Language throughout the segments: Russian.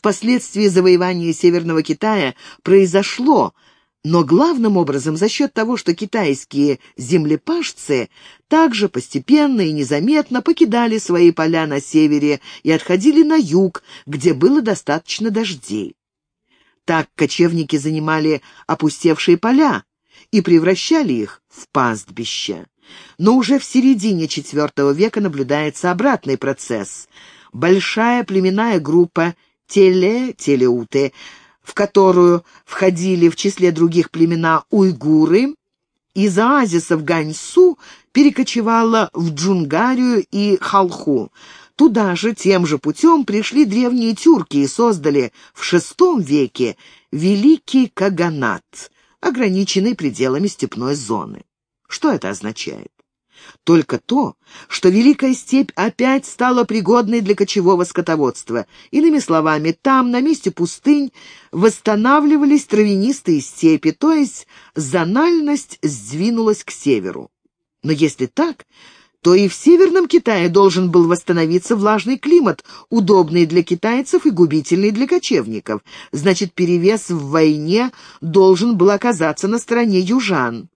Впоследствии завоевание Северного Китая произошло, но главным образом за счет того, что китайские землепашцы также постепенно и незаметно покидали свои поля на севере и отходили на юг, где было достаточно дождей. Так кочевники занимали опустевшие поля и превращали их в пастбища. Но уже в середине IV века наблюдается обратный процесс. Большая племенная группа теле, телеуты, в которую входили в числе других племена уйгуры, из оазисов Ганьсу перекочевала в Джунгарию и Халху. Туда же, тем же путем, пришли древние тюрки и создали в VI веке Великий Каганат, ограниченный пределами степной зоны. Что это означает? Только то, что Великая Степь опять стала пригодной для кочевого скотоводства. Иными словами, там, на месте пустынь, восстанавливались травянистые степи, то есть зональность сдвинулась к северу. Но если так, то и в Северном Китае должен был восстановиться влажный климат, удобный для китайцев и губительный для кочевников. Значит, перевес в войне должен был оказаться на стороне южан.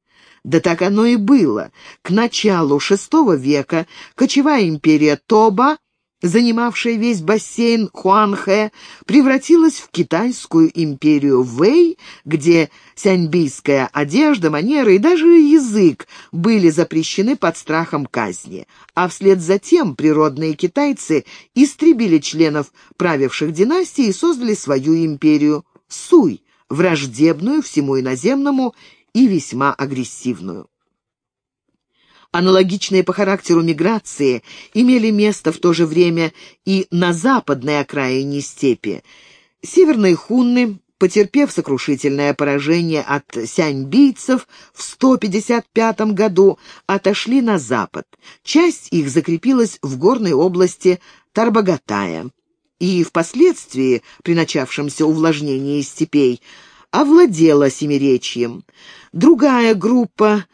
Да так оно и было. К началу VI века кочевая империя Тоба, занимавшая весь бассейн Хуанхэ, превратилась в китайскую империю Вэй, где сяньбийская одежда, манеры и даже язык были запрещены под страхом казни. А вслед за тем природные китайцы истребили членов правивших династий и создали свою империю – Суй, враждебную всему иноземному и весьма агрессивную. Аналогичные по характеру миграции имели место в то же время и на западной окраине степи. Северные хунны, потерпев сокрушительное поражение от сяньбийцев в 155 году, отошли на запад. Часть их закрепилась в горной области Тарбагатая. И впоследствии, при начавшемся увлажнении степей, овладела Семиречьем. Другая группа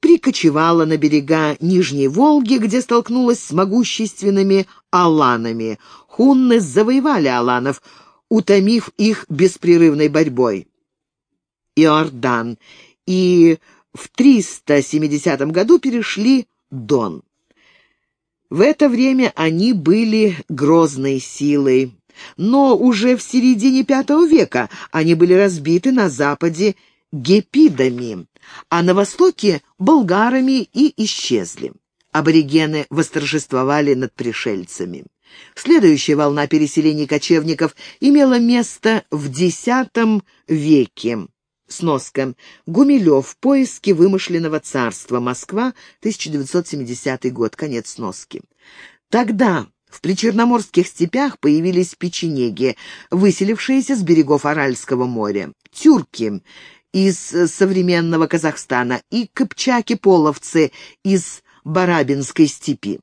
прикочевала на берега Нижней Волги, где столкнулась с могущественными аланами. Хунны завоевали аланов, утомив их беспрерывной борьбой. Иордан. И в 370 году перешли Дон. В это время они были грозной силой, но уже в середине V века они были разбиты на западе гепидами, а на востоке — болгарами и исчезли. Аборигены восторжествовали над пришельцами. Следующая волна переселений кочевников имела место в X веке. Сноска. Гумилев. Поиски вымышленного царства. Москва. 1970 год. Конец сноски. Тогда в причерноморских степях появились печенеги, выселившиеся с берегов Аральского моря. Тюрки из современного Казахстана и кыпчаки-половцы из Барабинской степи.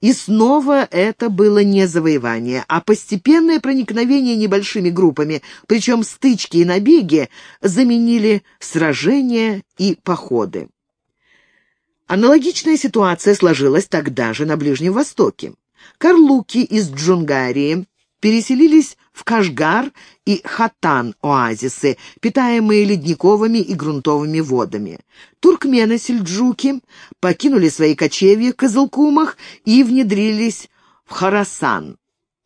И снова это было не завоевание, а постепенное проникновение небольшими группами, причем стычки и набеги заменили сражения и походы. Аналогичная ситуация сложилась тогда же на Ближнем Востоке. Карлуки из Джунгарии переселились в Кашгар и Хатан-оазисы, питаемые ледниковыми и грунтовыми водами. Туркмены-сельджуки покинули свои кочевья в Кызылкумах и внедрились в Харасан.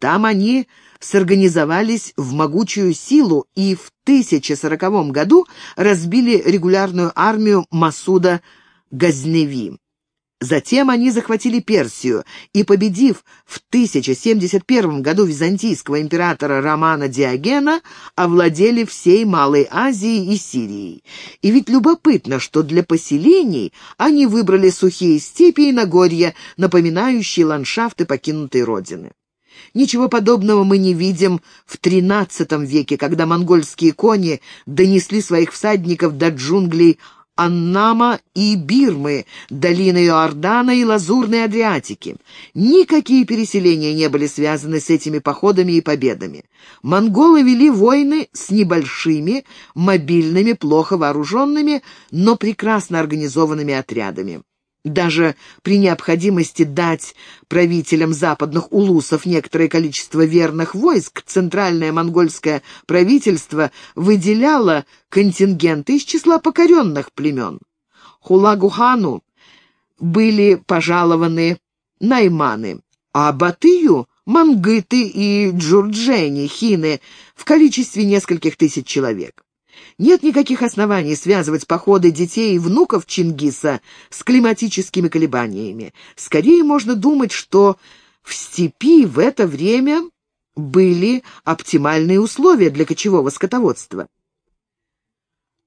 Там они сорганизовались в могучую силу и в 1040 году разбили регулярную армию Масуда Газневи. Затем они захватили Персию и, победив в 1071 году византийского императора Романа Диогена, овладели всей Малой Азией и Сирией. И ведь любопытно, что для поселений они выбрали сухие степи и Нагорья, напоминающие ландшафты покинутой родины. Ничего подобного мы не видим в XIII веке, когда монгольские кони донесли своих всадников до джунглей Аннама и Бирмы, долины Иордана и Лазурной Адриатики. Никакие переселения не были связаны с этими походами и победами. Монголы вели войны с небольшими, мобильными, плохо вооруженными, но прекрасно организованными отрядами. Даже при необходимости дать правителям западных улусов некоторое количество верных войск, центральное монгольское правительство выделяло контингенты из числа покоренных племен. Хулагухану были пожалованы найманы, а Батыю — мангыты и джурджени, хины, в количестве нескольких тысяч человек. Нет никаких оснований связывать походы детей и внуков Чингиса с климатическими колебаниями. Скорее можно думать, что в степи в это время были оптимальные условия для кочевого скотоводства.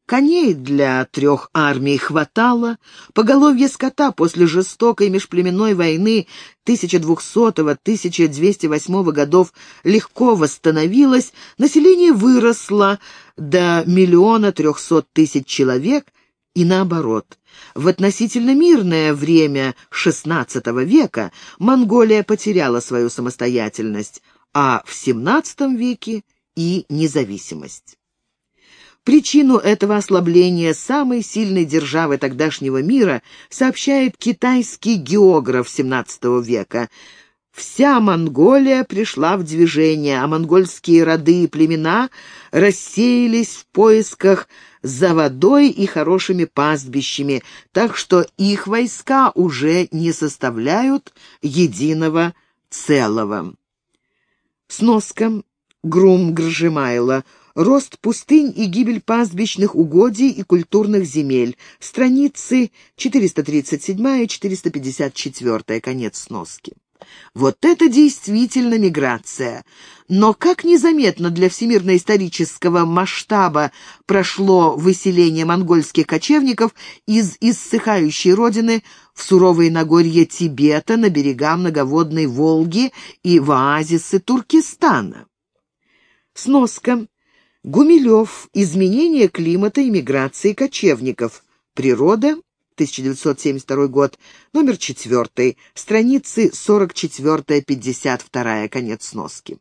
Коней для трех армий хватало, поголовье скота после жестокой межплеменной войны 1200-1208 годов легко восстановилось, население выросло до миллиона трехсот тысяч человек, и наоборот. В относительно мирное время XVI века Монголия потеряла свою самостоятельность, а в XVII веке и независимость. Причину этого ослабления самой сильной державы тогдашнего мира сообщает китайский географ XVII века. Вся Монголия пришла в движение, а монгольские роды и племена рассеялись в поисках за водой и хорошими пастбищами, так что их войска уже не составляют единого целого. Сноска Грум Гржимайла Рост пустынь и гибель пастбищных угодий и культурных земель. Страницы 437-454, конец сноски. Вот это действительно миграция. Но как незаметно для всемирно-исторического масштаба прошло выселение монгольских кочевников из иссыхающей родины в суровые Нагорья Тибета, на берега многоводной Волги и в оазисы Туркестана. Сноска. Гумилев. Изменение климата и миграции кочевников. Природа. 1972 год. Номер 4. Страницы 44-52. Конец сноски.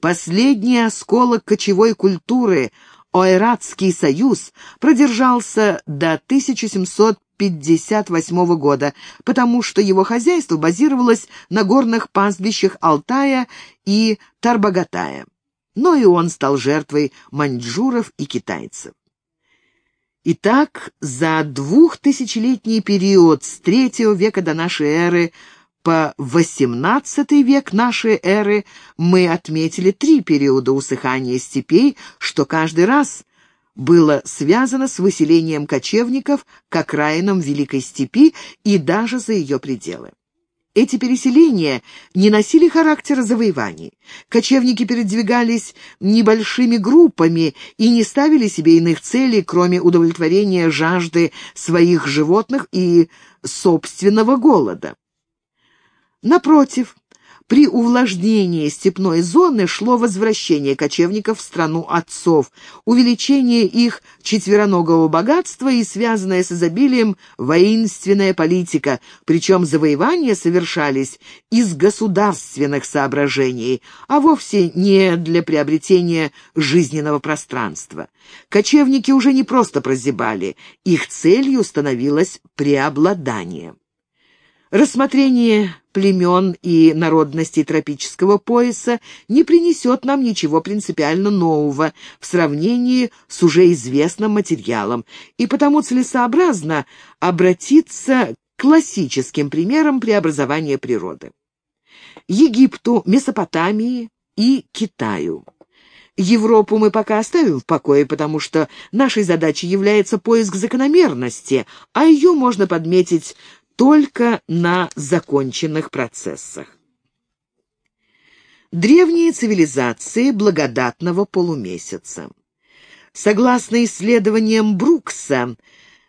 Последний осколок кочевой культуры, Ойратский союз, продержался до 1758 года, потому что его хозяйство базировалось на горных пастбищах Алтая и Тарбагатая но и он стал жертвой маньчжуров и китайцев. Итак, за двухтысячелетний период с третьего века до нашей эры по XVIII век нашей эры мы отметили три периода усыхания степей, что каждый раз было связано с выселением кочевников к окраинам Великой степи и даже за ее пределы. Эти переселения не носили характера завоеваний. Кочевники передвигались небольшими группами и не ставили себе иных целей, кроме удовлетворения жажды своих животных и собственного голода. Напротив, при увлажнении степной зоны шло возвращение кочевников в страну отцов, увеличение их четвероногого богатства и связанная с изобилием воинственная политика, причем завоевания совершались из государственных соображений, а вовсе не для приобретения жизненного пространства. Кочевники уже не просто прозябали, их целью становилось преобладание. Рассмотрение племен и народностей тропического пояса не принесет нам ничего принципиально нового в сравнении с уже известным материалом, и потому целесообразно обратиться к классическим примерам преобразования природы. Египту, Месопотамии и Китаю. Европу мы пока оставим в покое, потому что нашей задачей является поиск закономерности, а ее можно подметить только на законченных процессах. Древние цивилизации благодатного полумесяца. Согласно исследованиям Брукса,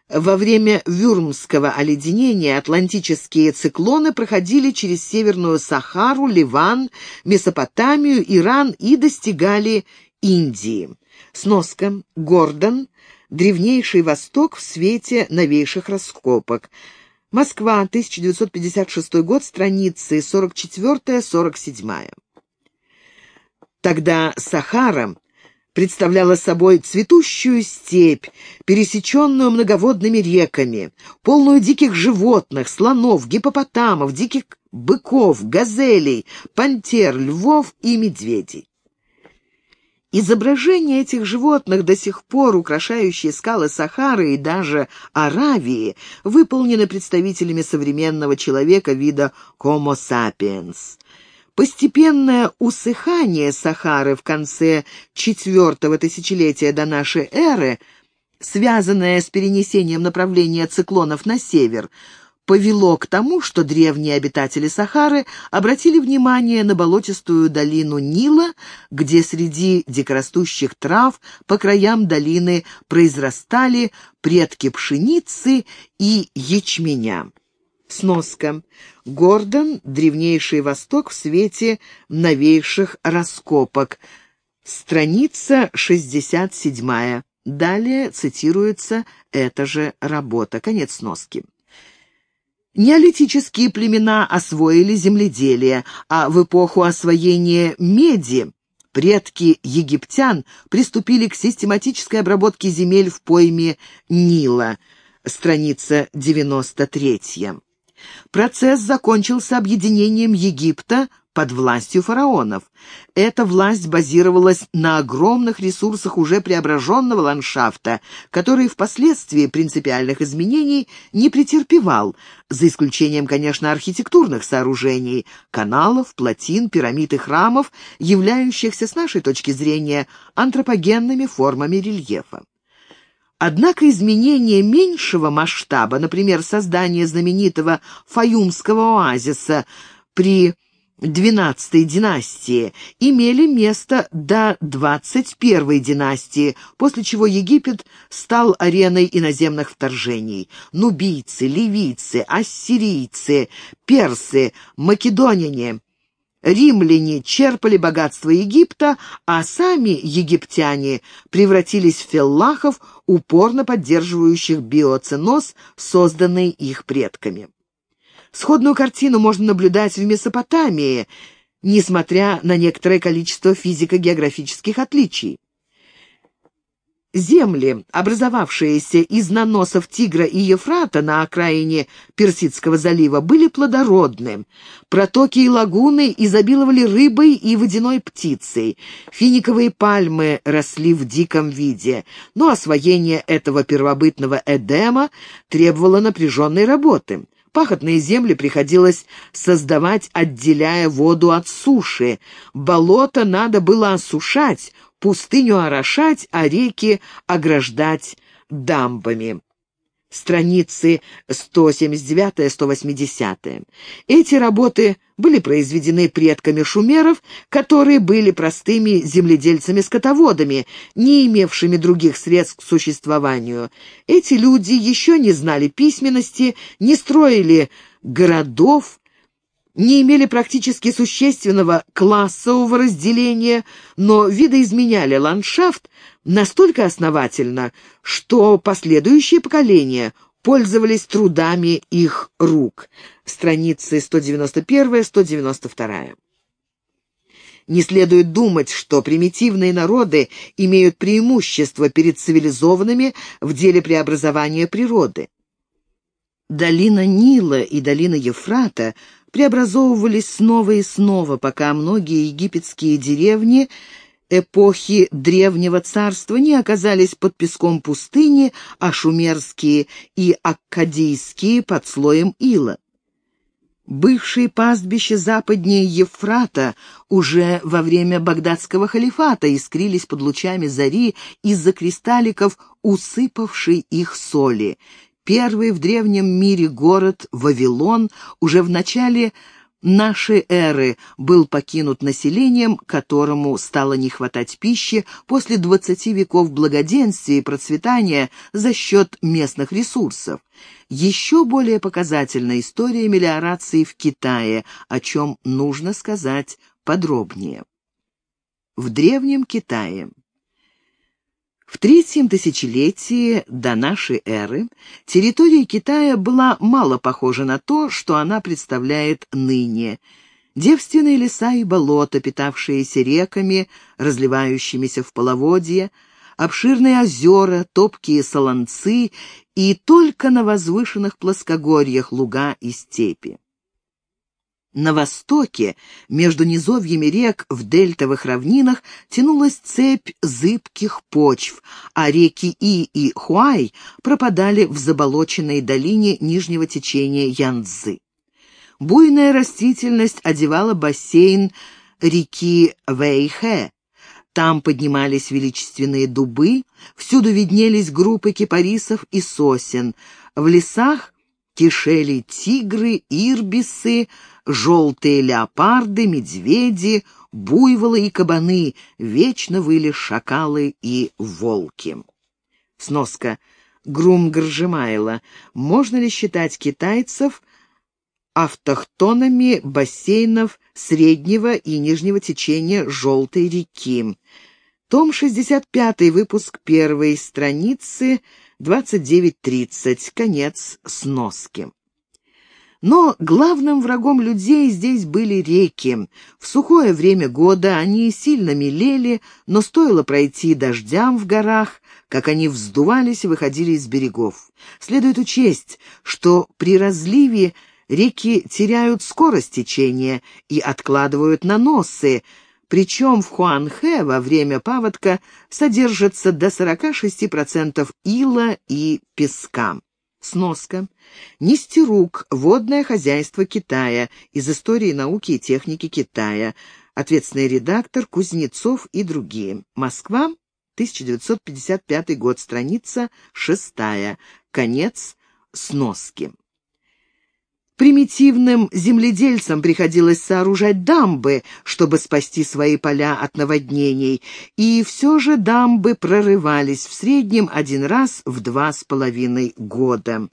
во время Вюрмского оледенения атлантические циклоны проходили через Северную Сахару, Ливан, Месопотамию, Иран и достигали Индии. Сноска. Гордон. Древнейший Восток в свете новейших раскопок. Москва, 1956 год, страницы 44-47. Тогда Сахара представляла собой цветущую степь, пересеченную многоводными реками, полную диких животных, слонов, гипопотамов, диких быков, газелей, пантер, львов и медведей. Изображения этих животных, до сих пор украшающие скалы Сахары и даже Аравии, выполнены представителями современного человека вида Homo sapiens. Постепенное усыхание Сахары в конце четвертого тысячелетия до нашей эры, связанное с перенесением направления циклонов на север, повело к тому, что древние обитатели Сахары обратили внимание на болотистую долину Нила, где среди дикорастущих трав по краям долины произрастали предки пшеницы и ячменя. Сноска. Гордон. Древнейший Восток в свете новейших раскопок. Страница 67. Далее цитируется эта же работа. Конец сноски. Неолитические племена освоили земледелие, а в эпоху освоения меди предки египтян приступили к систематической обработке земель в пойме Нила. Страница 93. Процесс закончился объединением Египта под властью фараонов. Эта власть базировалась на огромных ресурсах уже преображенного ландшафта, который впоследствии принципиальных изменений не претерпевал, за исключением, конечно, архитектурных сооружений, каналов, плотин, пирамид и храмов, являющихся, с нашей точки зрения, антропогенными формами рельефа. Однако изменения меньшего масштаба, например, создание знаменитого Фаюмского оазиса при XII династии, имели место до XXI династии, после чего Египет стал ареной иноземных вторжений. Нубийцы, ливийцы, ассирийцы, персы, македоняне – Римляне черпали богатство Египта, а сами египтяне превратились в феллахов, упорно поддерживающих биоценоз, созданный их предками. Сходную картину можно наблюдать в Месопотамии, несмотря на некоторое количество физико-географических отличий. Земли, образовавшиеся из наносов Тигра и Ефрата на окраине Персидского залива, были плодородны. Протоки и лагуны изобиловали рыбой и водяной птицей. Финиковые пальмы росли в диком виде, но освоение этого первобытного Эдема требовало напряженной работы. Пахотные земли приходилось создавать, отделяя воду от суши. Болото надо было осушать, пустыню орошать, а реки ограждать дамбами. Страницы 179-180. Эти работы были произведены предками шумеров, которые были простыми земледельцами-скотоводами, не имевшими других средств к существованию. Эти люди еще не знали письменности, не строили городов, не имели практически существенного классового разделения, но видоизменяли ландшафт настолько основательно, что последующие поколения пользовались трудами их рук. Страницы 191-192. Не следует думать, что примитивные народы имеют преимущество перед цивилизованными в деле преобразования природы. Долина Нила и долина Ефрата преобразовывались снова и снова, пока многие египетские деревни эпохи Древнего Царства не оказались под песком пустыни, а шумерские и аккадийские под слоем ила. Бывшие пастбища западнее Ефрата уже во время багдадского халифата искрились под лучами зари из-за кристалликов, усыпавшей их соли. Первый в древнем мире город Вавилон уже в начале нашей эры был покинут населением, которому стало не хватать пищи после двадцати веков благоденствия и процветания за счет местных ресурсов. Еще более показательна история мелиорации в Китае, о чем нужно сказать подробнее. В Древнем Китае в третьем тысячелетии до нашей эры территория Китая была мало похожа на то, что она представляет ныне. Девственные леса и болота, питавшиеся реками, разливающимися в половодье, обширные озера, топкие солонцы и только на возвышенных плоскогорьях луга и степи. На востоке, между низовьями рек в дельтовых равнинах, тянулась цепь зыбких почв, а реки И и Хуай пропадали в заболоченной долине нижнего течения Янцзы. Буйная растительность одевала бассейн реки Вэйхэ. Там поднимались величественные дубы, всюду виднелись группы кипарисов и сосен. В лесах кишели тигры, ирбисы, желтые леопарды, медведи, буйволы и кабаны, вечно выли шакалы и волки. Сноска. Грум Горжемайла. Можно ли считать китайцев автохтонами бассейнов среднего и нижнего течения Желтой реки? Том 65, выпуск 1, страницы 29-30, конец сноски. Но главным врагом людей здесь были реки. В сухое время года они сильно мелели, но стоило пройти дождям в горах, как они вздувались и выходили из берегов. Следует учесть, что при разливе реки теряют скорость течения и откладывают наносы, причем в Хуанхэ во время паводка содержится до 46% ила и песка. Сноска. Нестерук. Водное хозяйство Китая. Из истории науки и техники Китая. Ответственный редактор Кузнецов и другие. Москва. 1955 год. Страница 6. Конец сноски. Примитивным земледельцам приходилось сооружать дамбы, чтобы спасти свои поля от наводнений, и все же дамбы прорывались в среднем один раз в два с половиной года.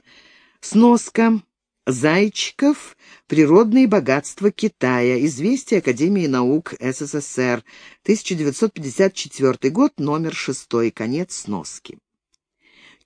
Сноска. Зайчиков. Природные богатства Китая. Известие Академии наук СССР. 1954 год, номер 6. Конец сноски.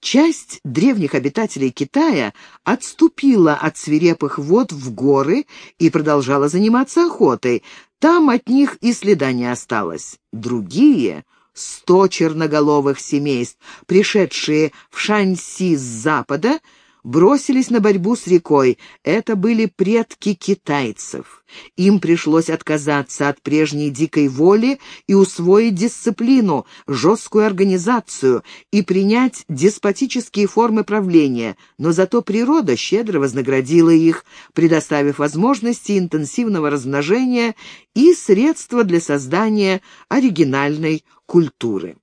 Часть древних обитателей Китая отступила от свирепых вод в горы и продолжала заниматься охотой. Там от них и следа не осталось. Другие, сто черноголовых семейств, пришедшие в Шаньси с запада, бросились на борьбу с рекой. Это были предки китайцев. Им пришлось отказаться от прежней дикой воли и усвоить дисциплину, жесткую организацию и принять деспотические формы правления, но зато природа щедро вознаградила их, предоставив возможности интенсивного размножения и средства для создания оригинальной культуры.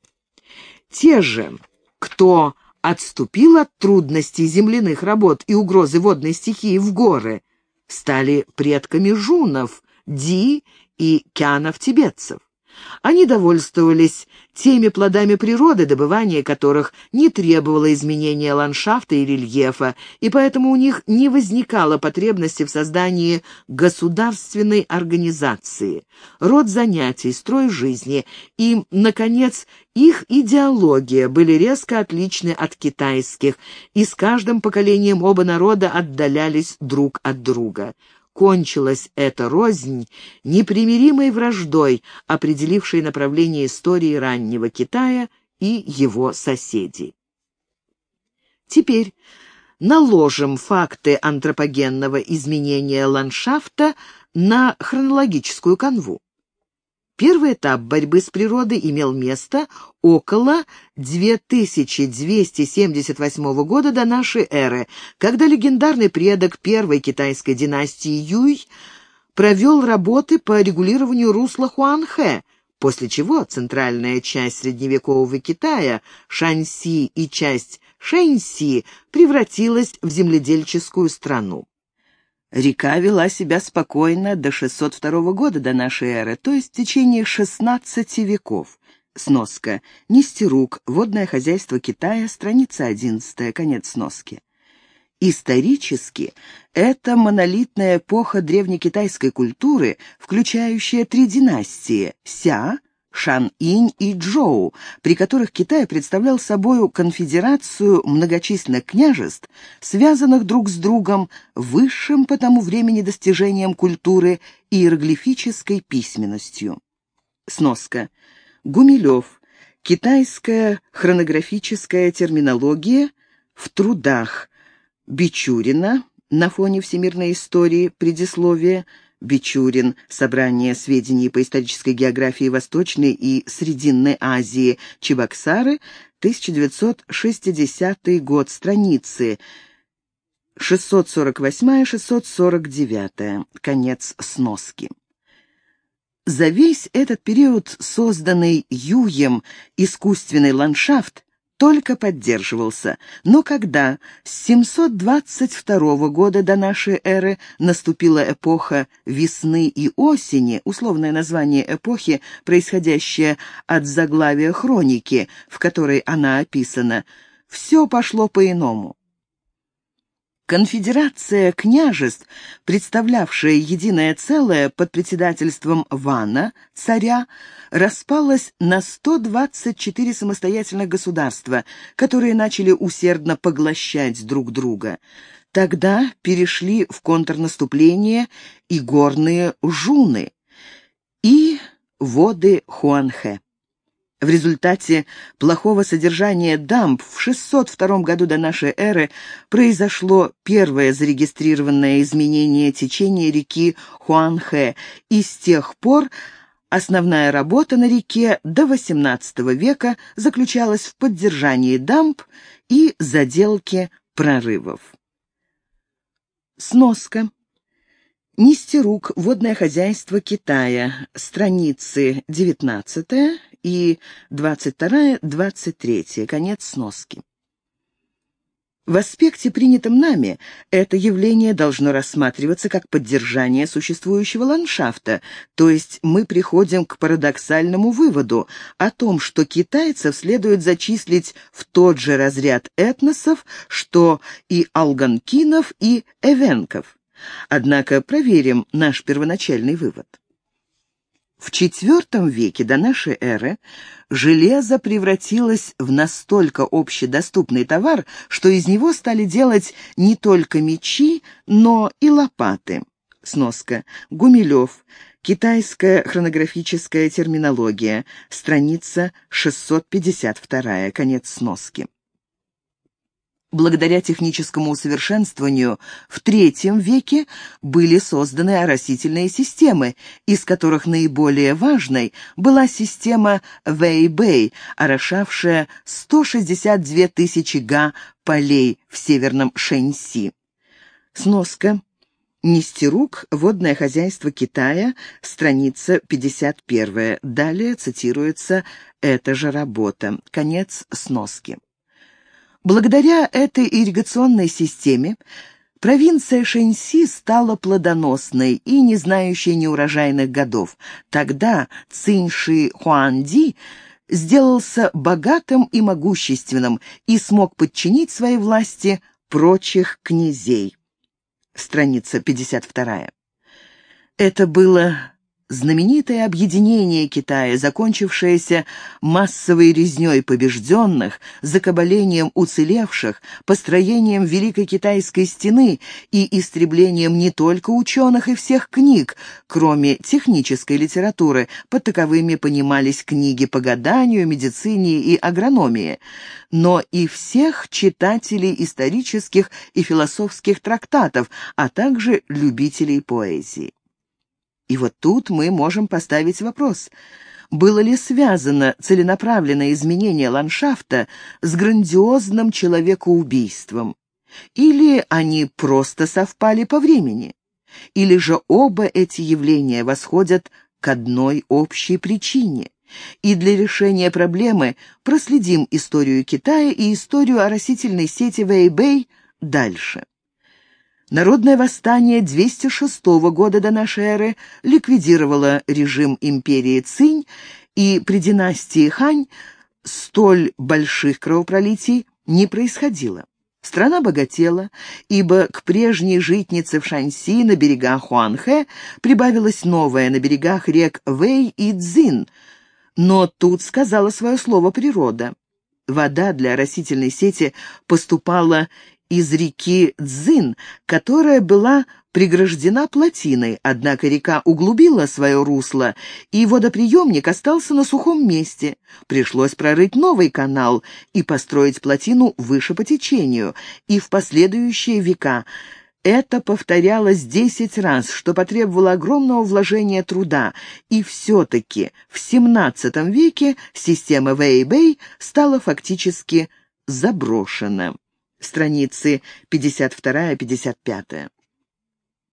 Те же, кто отступил от трудностей земляных работ и угрозы водной стихии в горы, стали предками жунов, ди и кянов-тибетцев. Они довольствовались теми плодами природы, добывание которых не требовало изменения ландшафта и рельефа, и поэтому у них не возникало потребности в создании государственной организации, род занятий, строй жизни. И, наконец, их идеология были резко отличны от китайских, и с каждым поколением оба народа отдалялись друг от друга кончилась эта рознь непримиримой враждой, определившей направление истории раннего Китая и его соседей. Теперь наложим факты антропогенного изменения ландшафта на хронологическую канву. Первый этап борьбы с природой имел место около 2278 года до нашей эры, когда легендарный предок первой китайской династии Юй провел работы по регулированию русла Хуанхэ, после чего центральная часть средневекового Китая, Шаньси и часть Шэньси превратилась в земледельческую страну. Река вела себя спокойно до 602 года до нашей эры, то есть в течение 16 веков. Сноска. Нестерук. Водное хозяйство Китая. Страница 11. Конец сноски. Исторически, это монолитная эпоха древнекитайской культуры, включающая три династии – Ся, Шан-Инь и Джоу, при которых Китай представлял собою конфедерацию многочисленных княжеств, связанных друг с другом высшим по тому времени достижением культуры иероглифической письменностью. Сноска. Гумилев. Китайская хронографическая терминология в трудах Бичурина на фоне всемирной истории, предисловие, Бичурин, Собрание сведений по исторической географии Восточной и Срединной Азии, Чебоксары, 1960 год, страницы 648-649, конец сноски. За весь этот период созданный Юем искусственный ландшафт только поддерживался. Но когда с 722 года до нашей эры наступила эпоха весны и осени, условное название эпохи, происходящее от заглавия хроники, в которой она описана, все пошло по-иному. Конфедерация княжеств, представлявшая единое целое под председательством Вана, царя, распалась на 124 самостоятельных государства, которые начали усердно поглощать друг друга. Тогда перешли в контрнаступление и горные жуны, и воды Хуанхэ. В результате плохого содержания дамб в 602 году до нашей эры произошло первое зарегистрированное изменение течения реки Хуанхэ, и с тех пор основная работа на реке до XVIII века заключалась в поддержании дамб и заделке прорывов. Сноска. Нестерук. Водное хозяйство Китая. Страницы 19 и 22-23, конец сноски. В аспекте, принятом нами, это явление должно рассматриваться как поддержание существующего ландшафта, то есть мы приходим к парадоксальному выводу о том, что китайцев следует зачислить в тот же разряд этносов, что и алганкинов, и эвенков. Однако проверим наш первоначальный вывод. В IV веке до нашей эры железо превратилось в настолько общедоступный товар, что из него стали делать не только мечи, но и лопаты. Сноска. Гумилев. Китайская хронографическая терминология. Страница 652. Конец сноски. Благодаря техническому усовершенствованию в III веке были созданы оросительные системы, из которых наиболее важной была система Вэйбэй, орошавшая 162 тысячи га полей в северном Шэньси. Сноска. Нестерук. Водное хозяйство Китая. Страница 51. Далее цитируется эта же работа. Конец сноски. Благодаря этой ирригационной системе провинция Шэньси стала плодоносной и не знающей неурожайных годов. Тогда Циньши Хуанди сделался богатым и могущественным и смог подчинить своей власти прочих князей. Страница 52. Это было Знаменитое объединение Китая, закончившееся массовой резней побежденных, закабалением уцелевших, построением Великой Китайской стены и истреблением не только ученых и всех книг, кроме технической литературы, под таковыми понимались книги по гаданию, медицине и агрономии, но и всех читателей исторических и философских трактатов, а также любителей поэзии. И вот тут мы можем поставить вопрос. Было ли связано целенаправленное изменение ландшафта с грандиозным человекоубийством? Или они просто совпали по времени? Или же оба эти явления восходят к одной общей причине? И для решения проблемы проследим историю Китая и историю оросительной сети Вэйбэй дальше. Народное восстание 206 года до нашей эры ликвидировало режим империи Цинь, и при династии Хань столь больших кровопролитий не происходило. Страна богатела, ибо к прежней житнице в Шаньси на берегах Хуанхэ прибавилась новая на берегах рек Вэй и Цзин. Но тут сказала свое слово природа. Вода для растительной сети поступала из реки Дзин, которая была преграждена плотиной, однако река углубила свое русло, и водоприемник остался на сухом месте. Пришлось прорыть новый канал и построить плотину выше по течению, и в последующие века это повторялось десять раз, что потребовало огромного вложения труда, и все-таки в XVII веке система Вэйбэй стала фактически заброшена. Страницы 52-55.